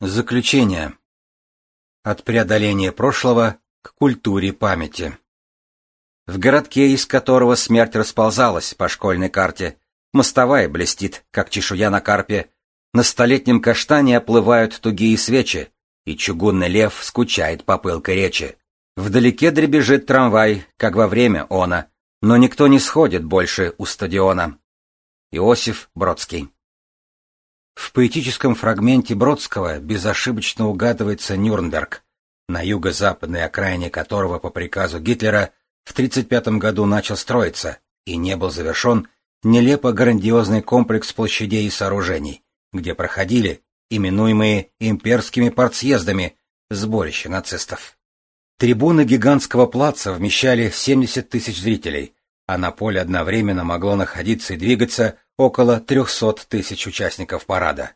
Заключение. От преодоления прошлого к культуре памяти. В городке, из которого смерть расползалась по школьной карте, мостовая блестит, как чешуя на карпе, на столетнем каштане оплывают тугие свечи, и чугунный лев скучает по пылкой речи. Вдалеке дребезжит трамвай, как во время она, но никто не сходит больше у стадиона. Иосиф Бродский в поэтическом фрагменте Бродского безошибочно угадывается Нюрнберг, на юго-западной окраине которого по приказу Гитлера в 1935 году начал строиться и не был завершен нелепо грандиозный комплекс площадей и сооружений, где проходили, именуемые имперскими партсъездами, сборища нацистов. Трибуны гигантского плаца вмещали 70 тысяч зрителей, а на поле одновременно могло находиться и двигаться около 300 тысяч участников парада.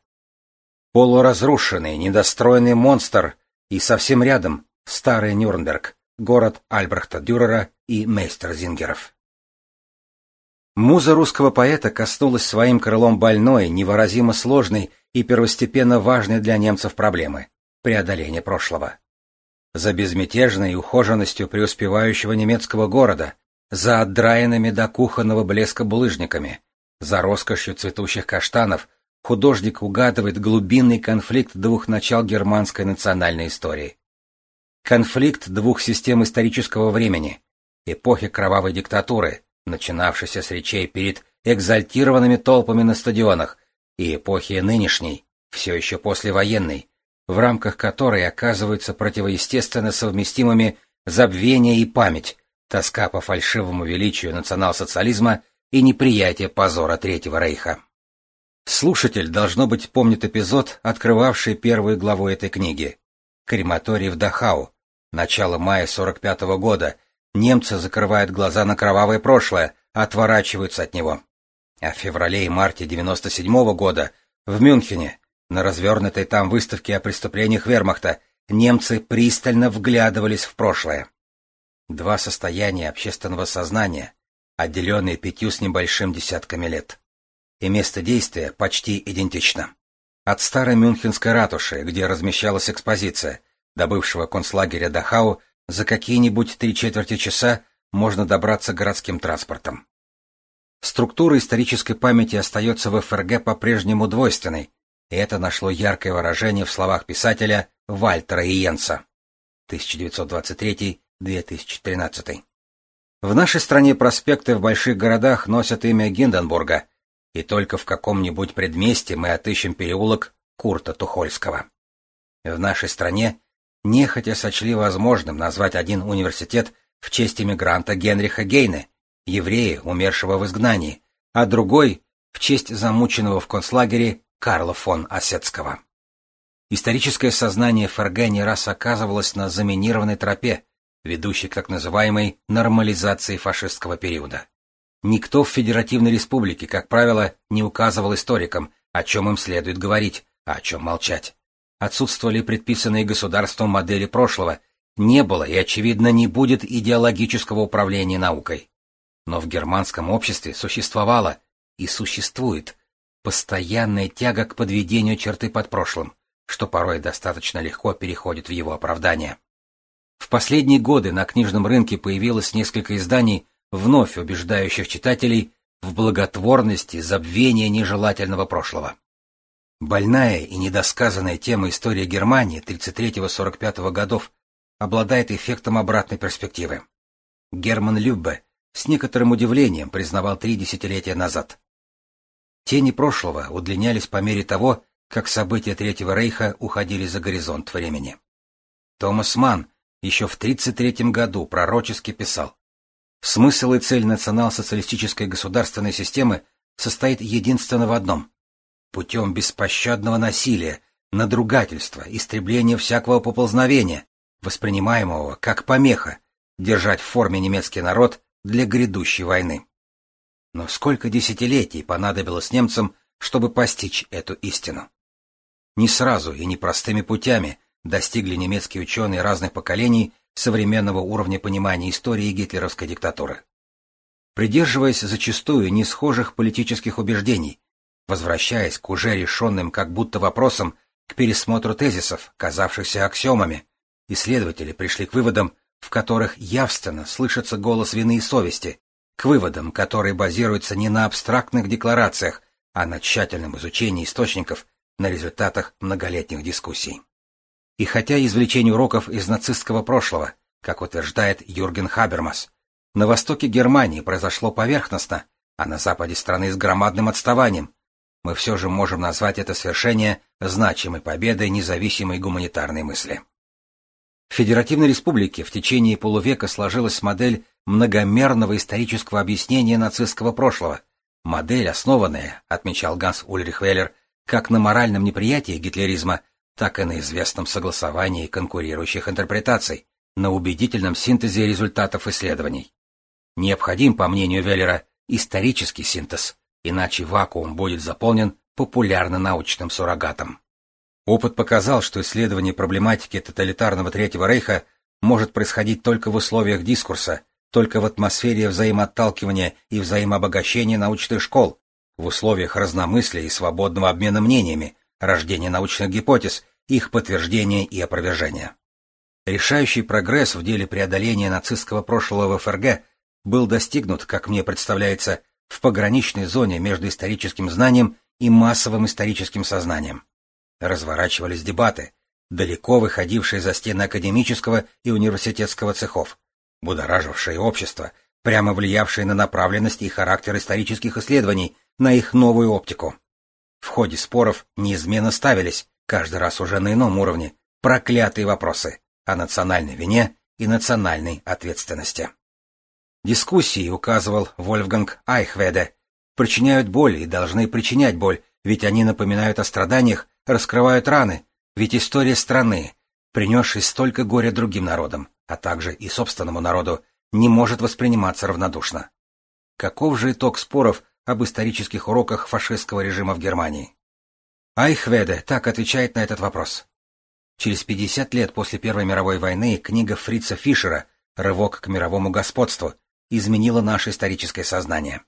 Полуразрушенный, недостроенный монстр и совсем рядом старый Нюрнберг, город Альбрехта Дюрера и Мейстерзингеров. Муза русского поэта коснулась своим крылом больной, невыразимо сложной и первостепенно важной для немцев проблемы — преодоления прошлого. За безмятежной ухоженностью преуспевающего немецкого города, за отдраенными до кухонного блеска булыжниками, за роскошью цветущих каштанов художник угадывает глубинный конфликт двух начал германской национальной истории. Конфликт двух систем исторического времени, эпохи кровавой диктатуры, начинавшейся с речей перед экзальтированными толпами на стадионах, и эпохи нынешней, все еще послевоенной, в рамках которой оказываются противоестественно совместимыми забвение и память, тоска по фальшивому величию национал-социализма и неприятие позора Третьего Рейха. Слушатель, должно быть, помнит эпизод, открывавший первую главу этой книги. Крематорий в Дахау. Начало мая 45 -го года. Немцы закрывают глаза на кровавое прошлое, отворачиваются от него. А в феврале и марте 97 -го года в Мюнхене, на развернутой там выставке о преступлениях вермахта, немцы пристально вглядывались в прошлое. Два состояния общественного сознания, отделенные пятью с небольшим десятками лет. И место действия почти идентично. От старой мюнхенской ратуши, где размещалась экспозиция, до бывшего концлагеря Дахау, за какие-нибудь три четверти часа можно добраться городским транспортом. Структура исторической памяти остается в ФРГ по-прежнему двойственной, и это нашло яркое выражение в словах писателя Вальтера Иенса 1923-2013. В нашей стране проспекты в больших городах носят имя Гинденбурга, и только в каком-нибудь предместе мы отыщем переулок Курта Тухольского. В нашей стране нехотя сочли возможным назвать один университет в честь иммигранта Генриха Гейне, еврея, умершего в изгнании, а другой — в честь замученного в концлагере Карла фон Осетского. Историческое сознание ФРГ не раз оказывалось на заминированной тропе, ведущий к так называемой нормализации фашистского периода. Никто в Федеративной Республике, как правило, не указывал историкам, о чем им следует говорить, а о чем молчать. Отсутствовали предписанные государством модели прошлого, не было и, очевидно, не будет идеологического управления наукой. Но в германском обществе существовала и существует постоянная тяга к подведению черты под прошлым, что порой достаточно легко переходит в его оправдание. В последние годы на книжном рынке появилось несколько изданий, вновь убеждающих читателей в благотворности забвения нежелательного прошлого. Больная и недосказанная тема истории Германии 33-45 годов обладает эффектом обратной перспективы. Герман Люббе с некоторым удивлением признавал три десятилетия назад. Тени прошлого удлинялись по мере того, как события Третьего Рейха уходили за горизонт времени. Томас Манн еще в 1933 году пророчески писал «Смысл и цель национал-социалистической государственной системы состоит единственно в одном – путем беспощадного насилия, надругательства, истребления всякого поползновения, воспринимаемого как помеха, держать в форме немецкий народ для грядущей войны. Но сколько десятилетий понадобилось немцам, чтобы постичь эту истину? Не сразу и не простыми путями достигли немецкие ученые разных поколений современного уровня понимания истории гитлеровской диктатуры. Придерживаясь зачастую несхожих политических убеждений, возвращаясь к уже решенным как будто вопросам, к пересмотру тезисов, казавшихся аксиомами. Исследователи пришли к выводам, в которых явственно слышится голос вины и совести, к выводам, которые базируются не на абстрактных декларациях, а на тщательном изучении источников, на результатах многолетних дискуссий. И хотя извлечение уроков из нацистского прошлого, как утверждает Юрген Хабермас, на востоке Германии произошло поверхностно, а на западе страны с громадным отставанием, мы все же можем назвать это свершение значимой победой независимой гуманитарной мысли. В Федеративной Республике в течение полувека сложилась модель многомерного исторического объяснения нацистского прошлого, модель, основанная, отмечал Ганс Ульрих Веллер, как на моральном неприятии гитлеризма, так и на известном согласовании конкурирующих интерпретаций, на убедительном синтезе результатов исследований. Необходим, по мнению Веллера, исторический синтез, иначе вакуум будет заполнен популярно-научным суррогатом. Опыт показал, что исследование проблематики тоталитарного Третьего Рейха может происходить только в условиях дискурса, только в атмосфере взаимоотталкивания и взаимообогащения научных школ, в условиях разномыслия и свободного обмена мнениями, рождения научных гипотез, их подтверждения и опровержения. Решающий прогресс в деле преодоления нацистского прошлого в ФРГ был достигнут, как мне представляется, в пограничной зоне между историческим знанием и массовым историческим сознанием разворачивались дебаты, далеко выходившие за стены академического и университетского цехов, будоражившие общество, прямо влиявшие на направленность и характер исторических исследований, на их новую оптику. В ходе споров неизменно ставились, каждый раз уже на ином уровне, проклятые вопросы о национальной вине и национальной ответственности. Дискуссии, указывал Вольфганг Айхведе, причиняют боль и должны причинять боль, ведь они напоминают о страданиях, раскрывают раны, ведь история страны, принесшей столько горя другим народам, а также и собственному народу, не может восприниматься равнодушно. Каков же итог споров об исторических уроках фашистского режима в Германии? Айхведе так отвечает на этот вопрос. Через 50 лет после Первой мировой войны книга Фрица Фишера «Рывок к мировому господству» изменила наше историческое сознание.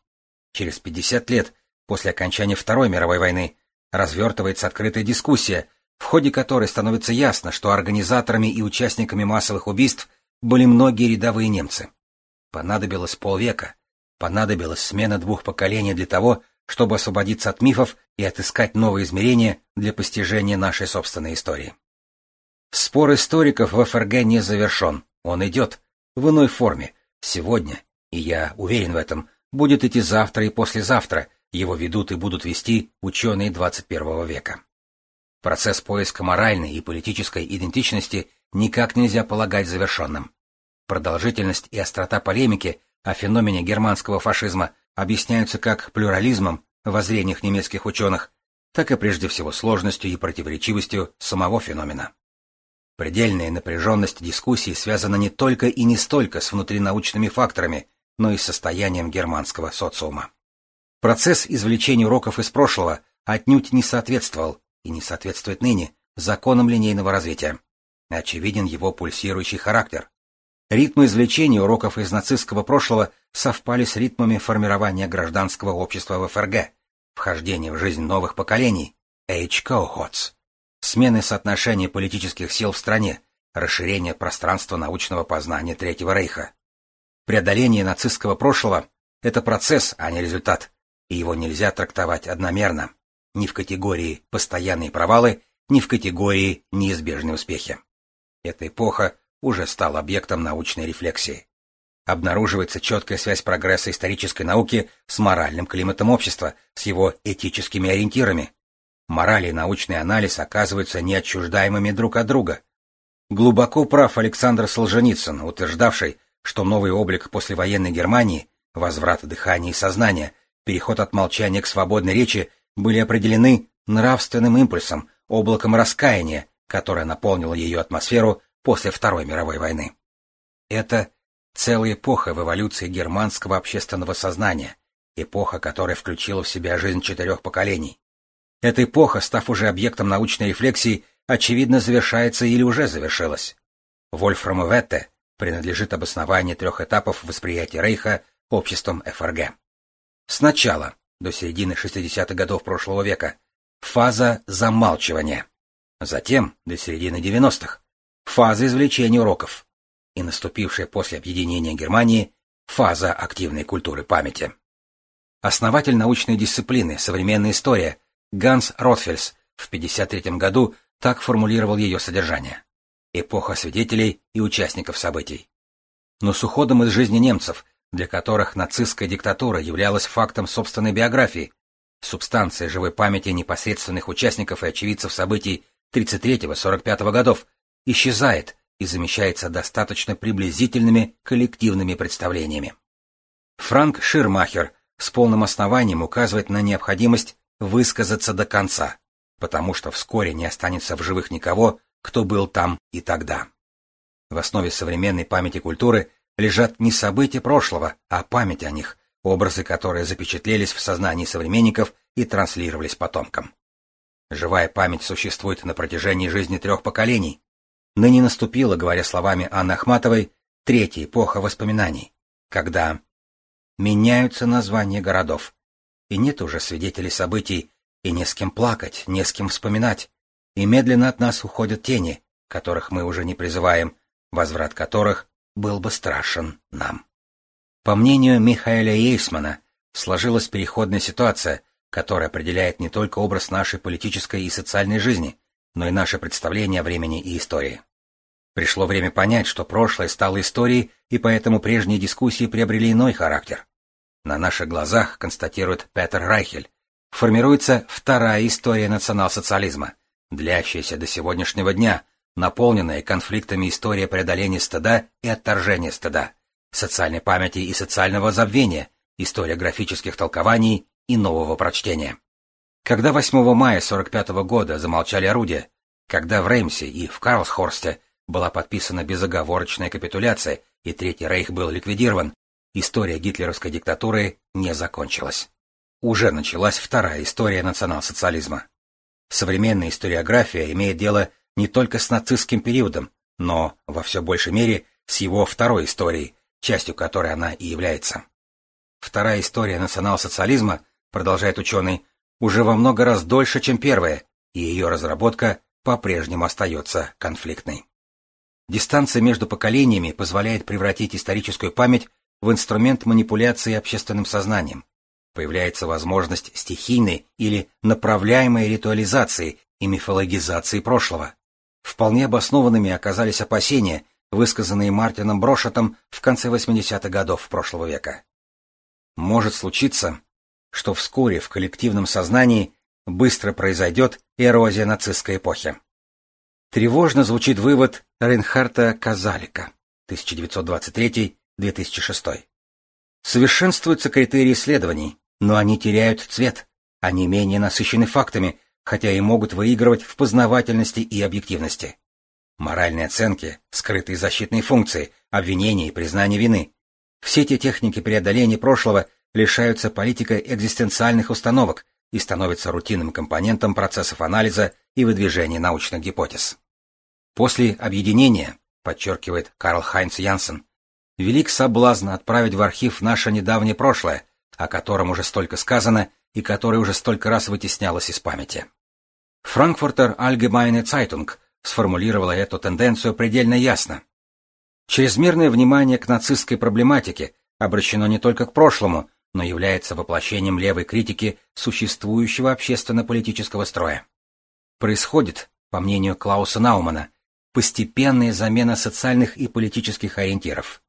Через 50 лет после окончания Второй мировой войны развертывается открытая дискуссия, в ходе которой становится ясно, что организаторами и участниками массовых убийств были многие рядовые немцы. Понадобилось полвека, понадобилась смена двух поколений для того, чтобы освободиться от мифов и отыскать новые измерения для постижения нашей собственной истории. Спор историков в ФРГ не завершен, он идет, в иной форме, сегодня, и я уверен в этом, будет идти завтра и послезавтра, его ведут и будут вести ученые 21 века. Процесс поиска моральной и политической идентичности никак нельзя полагать завершенным. Продолжительность и острота полемики о феномене германского фашизма объясняются как плюрализмом воззрениях немецких ученых, так и прежде всего сложностью и противоречивостью самого феномена. Предельная напряженность дискуссий связана не только и не столько с внутринаучными факторами, но и с состоянием германского социума. Процесс извлечения уроков из прошлого отнюдь не соответствовал и не соответствует ныне законам линейного развития. Очевиден его пульсирующий характер. Ритмы извлечения уроков из нацистского прошлого совпали с ритмами формирования гражданского общества в ФРГ, вхождения в жизнь новых поколений, Age Cohorts, смены соотношения политических сил в стране, расширение пространства научного познания Третьего Рейха. Преодоление нацистского прошлого — это процесс, а не результат и его нельзя трактовать одномерно, ни в категории «постоянные провалы», ни в категории «неизбежные успехи». Эта эпоха уже стала объектом научной рефлексии. Обнаруживается четкая связь прогресса исторической науки с моральным климатом общества, с его этическими ориентирами. Мораль и научный анализ оказываются неотчуждаемыми друг от друга. Глубоко прав Александр Солженицын, утверждавший, что новый облик послевоенной Германии, возврат дыхания и сознания – переход от молчания к свободной речи были определены нравственным импульсом, облаком раскаяния, которое наполнило ее атмосферу после Второй мировой войны. Это целая эпоха в эволюции германского общественного сознания, эпоха, которая включила в себя жизнь четырех поколений. Эта эпоха, став уже объектом научной рефлексии, очевидно завершается или уже завершилась. Вольфраму Ветте принадлежит обоснование трех этапов восприятия Рейха обществом ФРГ. Сначала, до середины 60-х годов прошлого века, фаза замалчивания. Затем, до середины 90-х, фаза извлечения уроков. И наступившая после объединения Германии фаза активной культуры памяти. Основатель научной дисциплины «Современная история» Ганс Ротфельс в 1953 году так формулировал ее содержание. Эпоха свидетелей и участников событий. Но с уходом из жизни немцев, для которых нацистская диктатура являлась фактом собственной биографии, субстанция живой памяти непосредственных участников и очевидцев событий 33-45 годов исчезает и замещается достаточно приблизительными коллективными представлениями. Франк Ширмахер с полным основанием указывает на необходимость высказаться до конца, потому что вскоре не останется в живых никого, кто был там и тогда. В основе современной памяти культуры лежат не события прошлого, а память о них, образы, которые запечатлелись в сознании современников и транслировались потомкам. Живая память существует на протяжении жизни трех поколений. Ныне наступила, говоря словами Анны Ахматовой, третья эпоха воспоминаний, когда меняются названия городов, и нет уже свидетелей событий, и не с кем плакать, не с кем вспоминать, и медленно от нас уходят тени, которых мы уже не призываем, возврат которых был бы страшен нам. По мнению Михаэля Ейсмана, сложилась переходная ситуация, которая определяет не только образ нашей политической и социальной жизни, но и наше представление о времени и истории. Пришло время понять, что прошлое стало историей, и поэтому прежние дискуссии приобрели иной характер. На наших глазах, констатирует Петер Райхель, формируется вторая история национал-социализма, длящаяся до сегодняшнего дня, наполненная конфликтами история преодоления стыда и отторжения стыда, социальной памяти и социального забвения, история графических толкований и нового прочтения. Когда 8 мая 45 года замолчали орудия, когда в Реймсе и в Карлсхорсте была подписана безоговорочная капитуляция и Третий Рейх был ликвидирован, история гитлеровской диктатуры не закончилась. Уже началась вторая история национал-социализма. Современная историография имеет дело не только с нацистским периодом, но, во все большей мере, с его второй историей, частью которой она и является. Вторая история национал-социализма, продолжает ученый, уже во много раз дольше, чем первая, и ее разработка по-прежнему остается конфликтной. Дистанция между поколениями позволяет превратить историческую память в инструмент манипуляции общественным сознанием. Появляется возможность стихийной или направляемой ритуализации и мифологизации прошлого. Вполне обоснованными оказались опасения, высказанные Мартином Брошетом в конце 80-х годов прошлого века. Может случиться, что вскоре в коллективном сознании быстро произойдет эрозия нацистской эпохи. Тревожно звучит вывод Рейнхарта Казалика, 1923-2006. Совершенствуются критерии исследований, но они теряют цвет, они менее насыщены фактами, хотя и могут выигрывать в познавательности и объективности. Моральные оценки, скрытые защитные функции, обвинения и признание вины. Все эти техники преодоления прошлого лишаются политикой экзистенциальных установок и становятся рутинным компонентом процессов анализа и выдвижения научных гипотез. После объединения, подчеркивает Карл Хайнц Янсен, велик соблазн отправить в архив наше недавнее прошлое, о котором уже столько сказано и которое уже столько раз вытеснялось из памяти. Франкфуртер Allgemeine Zeitung сформулировала эту тенденцию предельно ясно. Чрезмерное внимание к нацистской проблематике обращено не только к прошлому, но является воплощением левой критики существующего общественно-политического строя. Происходит, по мнению Клауса Наумана, постепенная замена социальных и политических ориентиров.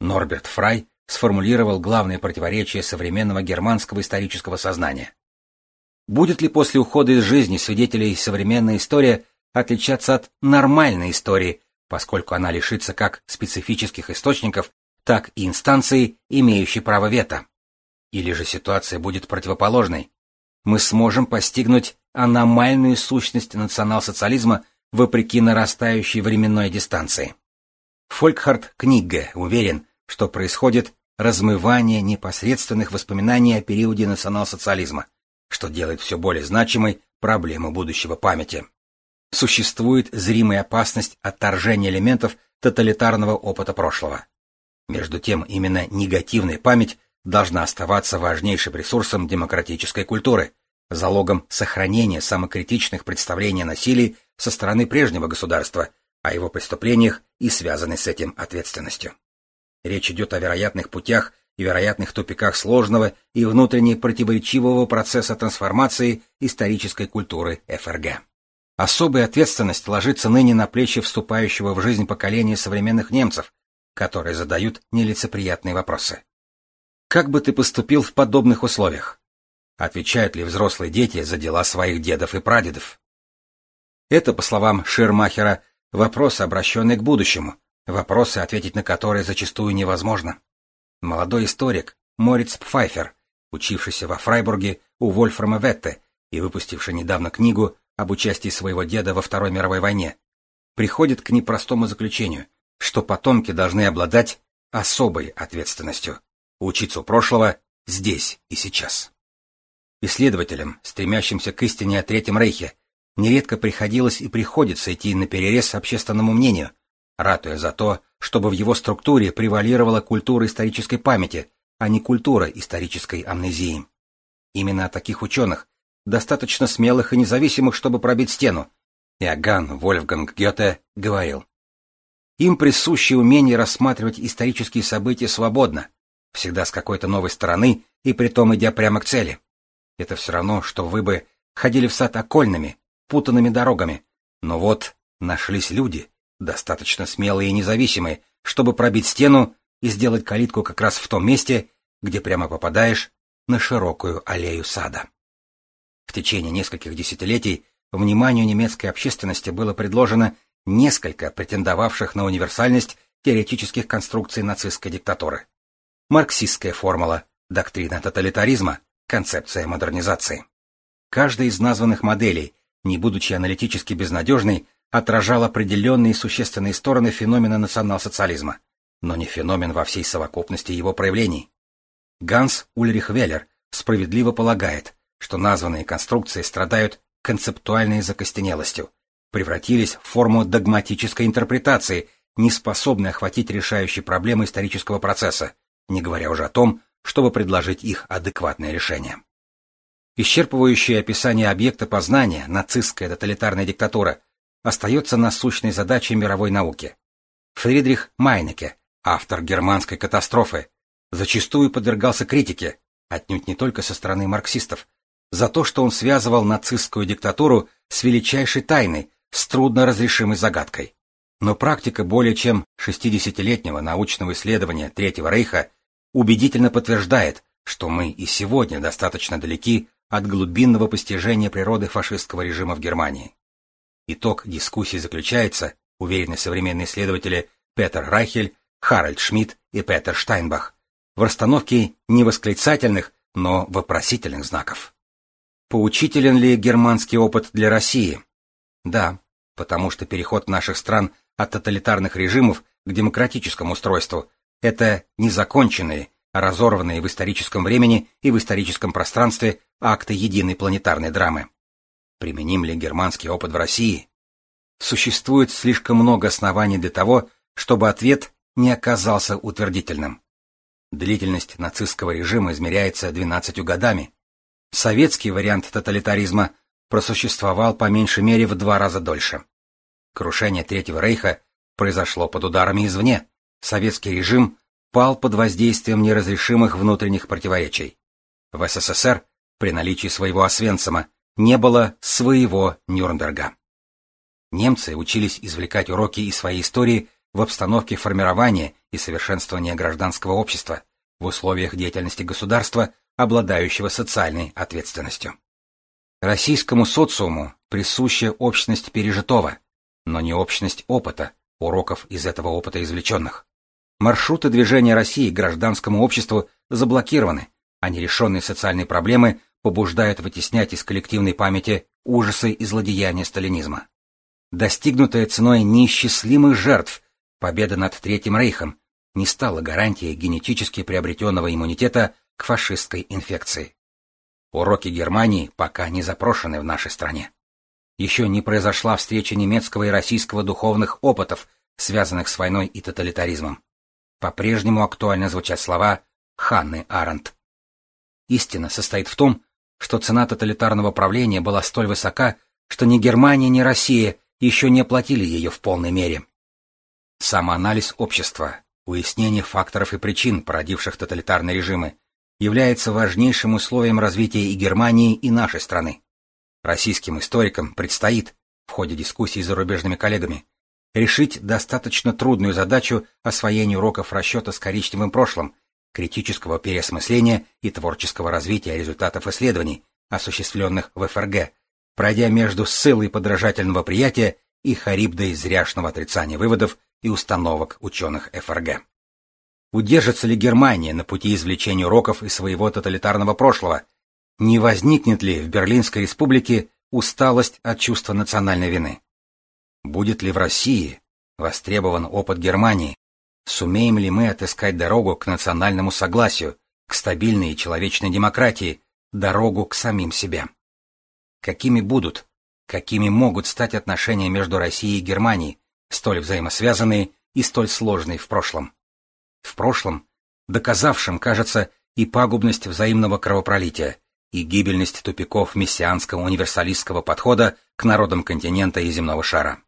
Норберт Фрай сформулировал главное противоречие современного германского исторического сознания. Будет ли после ухода из жизни свидетелей современная история отличаться от нормальной истории, поскольку она лишится как специфических источников, так и инстанции, имеющей право вето? Или же ситуация будет противоположной? Мы сможем постигнуть аномальную сущность национал-социализма вопреки нарастающей временной дистанции. Фолькхард Книгге уверен, что происходит размывание непосредственных воспоминаний о периоде национал-социализма, что делает все более значимой проблему будущего памяти. Существует зримая опасность отторжения элементов тоталитарного опыта прошлого. Между тем, именно негативная память должна оставаться важнейшим ресурсом демократической культуры, залогом сохранения самокритичных представлений о насилии со стороны прежнего государства, о его преступлениях и связанной с этим ответственностью. Речь идет о вероятных путях и вероятных тупиках сложного и внутренне противоречивого процесса трансформации исторической культуры ФРГ. Особая ответственность ложится ныне на плечи вступающего в жизнь поколения современных немцев, которые задают нелицеприятные вопросы. Как бы ты поступил в подобных условиях? Отвечают ли взрослые дети за дела своих дедов и прадедов? Это, по словам Ширмахера, вопросы, обращенные к будущему, вопросы, ответить на которые зачастую невозможно. Молодой историк Мориц Пфайфер, учившийся во Фрайбурге у Вольфрама Ветте и выпустивший недавно книгу об участии своего деда во Второй мировой войне, приходит к непростому заключению, что потомки должны обладать особой ответственностью, учиться у прошлого здесь и сейчас. Исследователям, стремящимся к истине о Третьем Рейхе, нередко приходилось и приходится идти на перерез общественному мнению, ратуя за то, чтобы в его структуре превалировала культура исторической памяти, а не культура исторической амнезии. Именно о таких ученых, достаточно смелых и независимых, чтобы пробить стену, Иоганн Вольфганг Гёте говорил. Им присуще умение рассматривать исторические события свободно, всегда с какой-то новой стороны и притом идя прямо к цели. Это все равно, что вы бы ходили в сад окольными, путанными дорогами. Но вот нашлись люди, достаточно смелые и независимые, чтобы пробить стену и сделать калитку как раз в том месте, где прямо попадаешь на широкую аллею сада. В течение нескольких десятилетий вниманию немецкой общественности было предложено несколько претендовавших на универсальность теоретических конструкций нацистской диктатуры. Марксистская формула, доктрина тоталитаризма, концепция модернизации. Каждая из названных моделей, не будучи аналитически безнадежной, отражал определенные существенные стороны феномена национал-социализма, но не феномен во всей совокупности его проявлений. Ганс Ульрих Веллер справедливо полагает, что названные конструкции страдают концептуальной закостенелостью, превратились в форму догматической интерпретации, не способной охватить решающие проблемы исторического процесса, не говоря уже о том, чтобы предложить их адекватное решение. Исчерпывающее описание объекта познания, нацистская тоталитарная диктатура, остается насущной задачей мировой науки. Фридрих Майнеке, автор германской катастрофы, зачастую подвергался критике, отнюдь не только со стороны марксистов, за то, что он связывал нацистскую диктатуру с величайшей тайной, с трудно разрешимой загадкой. Но практика более чем 60-летнего научного исследования Третьего Рейха убедительно подтверждает, что мы и сегодня достаточно далеки от глубинного постижения природы фашистского режима в Германии. Итог дискуссии заключается, уверены современные исследователи Петер Райхель, Харальд Шмидт и Петер Штайнбах, в расстановке не восклицательных, но вопросительных знаков. Поучителен ли германский опыт для России? Да, потому что переход наших стран от тоталитарных режимов к демократическому устройству – это незаконченные, разорванные в историческом времени и в историческом пространстве акты единой планетарной драмы. Применим ли германский опыт в России? Существует слишком много оснований для того, чтобы ответ не оказался утвердительным. Длительность нацистского режима измеряется 12 годами. Советский вариант тоталитаризма просуществовал по меньшей мере в два раза дольше. Крушение Третьего Рейха произошло под ударами извне. Советский режим пал под воздействием неразрешимых внутренних противоречий. В СССР, при наличии своего Освенцима, не было своего Нюрнберга. Немцы учились извлекать уроки из своей истории в обстановке формирования и совершенствования гражданского общества, в условиях деятельности государства, обладающего социальной ответственностью. Российскому социуму присуща общность пережитого, но не общность опыта, уроков из этого опыта извлеченных. Маршруты движения России к гражданскому обществу заблокированы, а нерешенные социальные проблемы побуждают вытеснять из коллективной памяти ужасы и злодеяния сталинизма. Достигнутая ценой неисчислимых жертв победа над Третьим Рейхом не стала гарантией генетически приобретенного иммунитета к фашистской инфекции. Уроки Германии пока не запрошены в нашей стране. Еще не произошла встреча немецкого и российского духовных опытов, связанных с войной и тоталитаризмом. По-прежнему актуально звучат слова Ханны Аренд. Истина состоит в том, что цена тоталитарного правления была столь высока, что ни Германия, ни Россия еще не оплатили ее в полной мере. Самоанализ общества, уяснение факторов и причин, породивших тоталитарные режимы, является важнейшим условием развития и Германии, и нашей страны. Российским историкам предстоит, в ходе дискуссий с зарубежными коллегами, решить достаточно трудную задачу освоения уроков расчета с коричневым прошлым, критического переосмысления и творческого развития результатов исследований, осуществленных в ФРГ, пройдя между ссылой подражательного приятия и харибдой зряшного отрицания выводов и установок ученых ФРГ. Удержится ли Германия на пути извлечения уроков из своего тоталитарного прошлого? Не возникнет ли в Берлинской республике усталость от чувства национальной вины? Будет ли в России востребован опыт Германии? Сумеем ли мы отыскать дорогу к национальному согласию, к стабильной и человечной демократии, дорогу к самим себе? Какими будут, какими могут стать отношения между Россией и Германией, столь взаимосвязанные и столь сложные в прошлом? В прошлом, доказавшим, кажется, и пагубность взаимного кровопролития, и гибельность тупиков мессианского универсалистского подхода к народам континента и земного шара.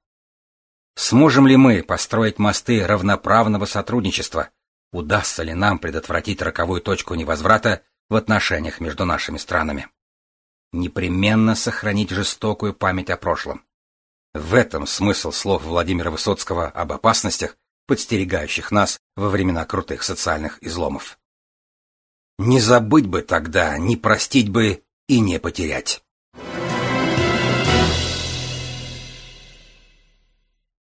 Сможем ли мы построить мосты равноправного сотрудничества? Удастся ли нам предотвратить роковую точку невозврата в отношениях между нашими странами? Непременно сохранить жестокую память о прошлом. В этом смысл слов Владимира Высоцкого об опасностях, подстерегающих нас во времена крутых социальных изломов. Не забыть бы тогда, не простить бы и не потерять.